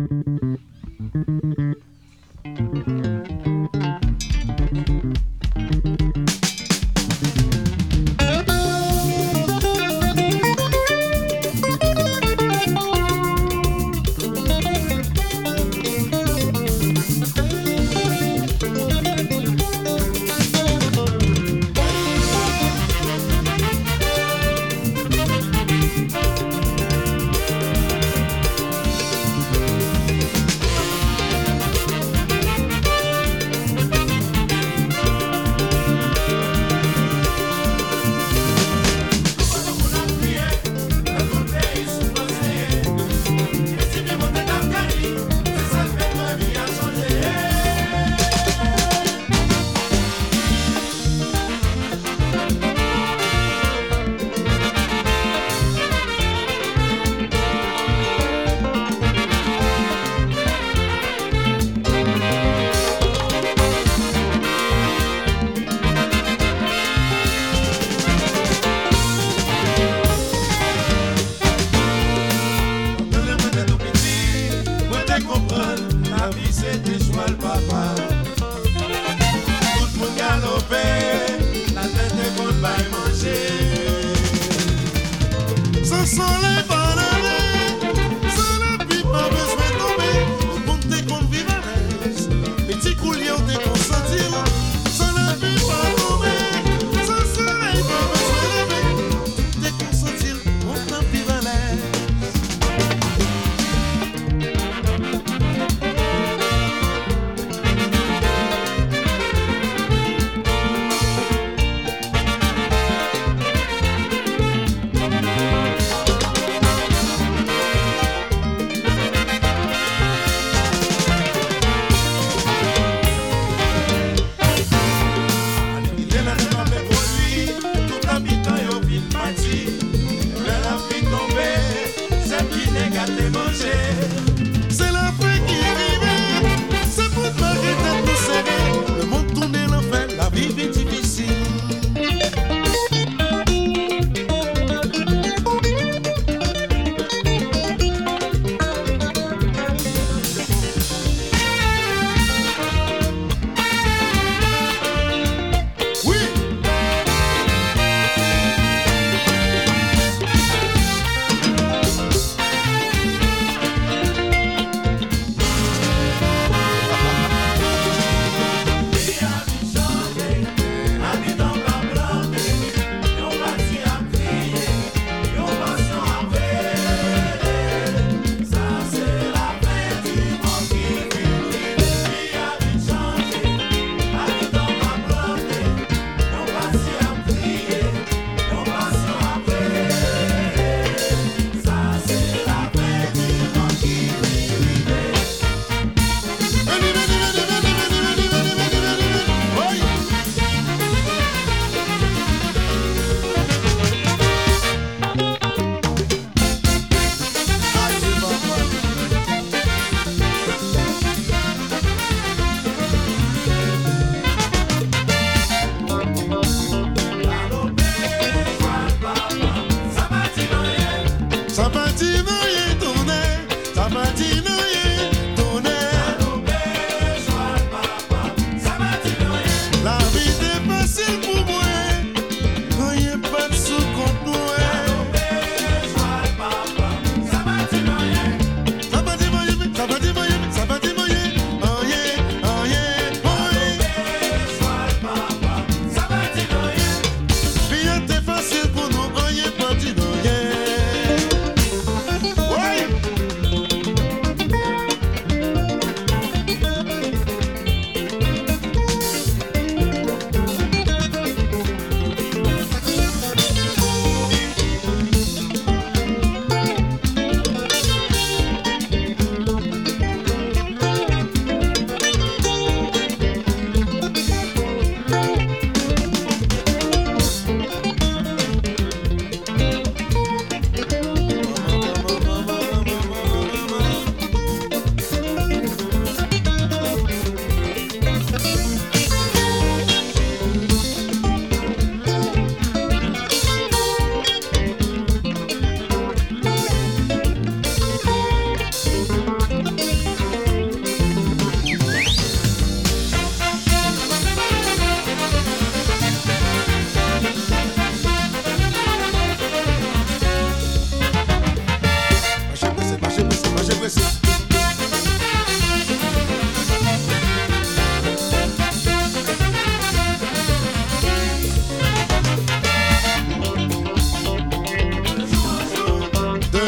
Müzik Happy Saint Mwen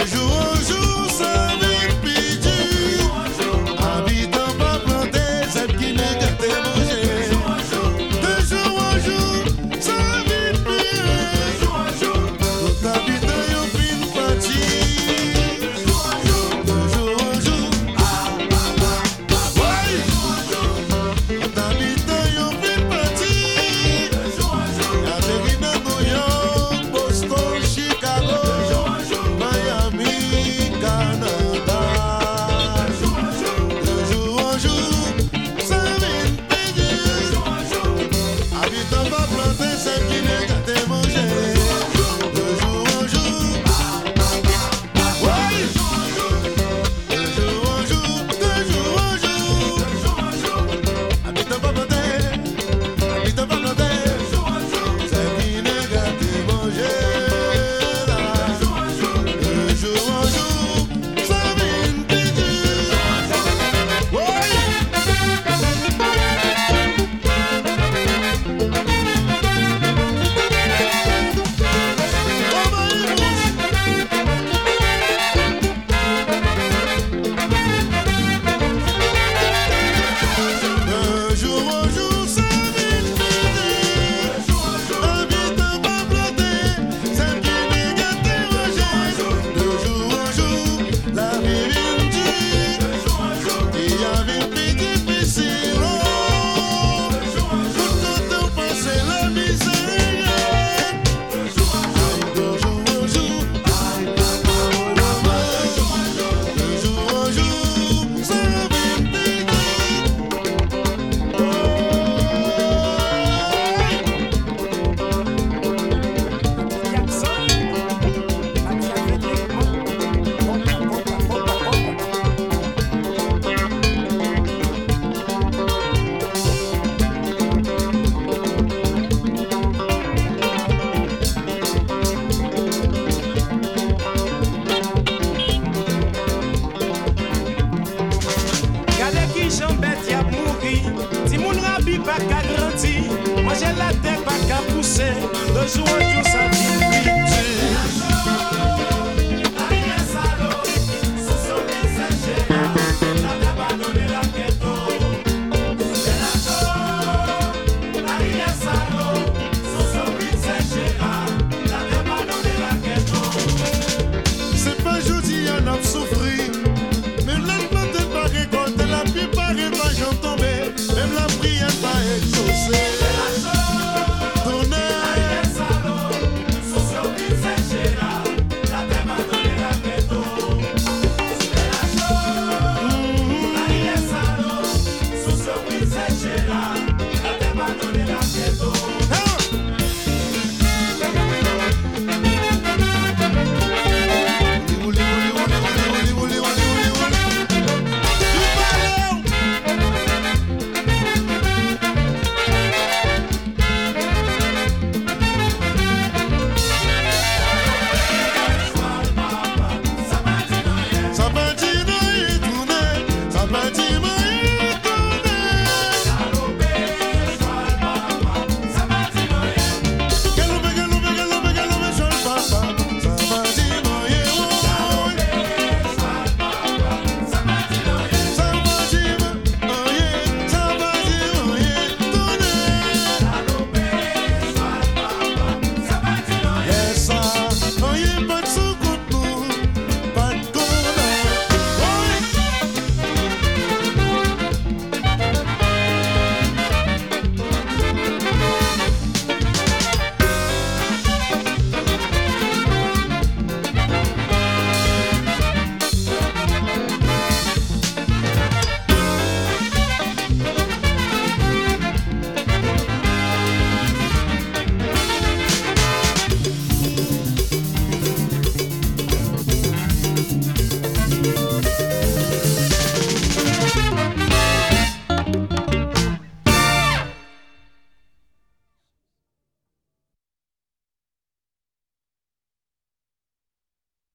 You.